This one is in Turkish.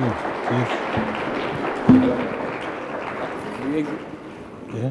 Tuba. Ae Tuba. Yeah? Yeah,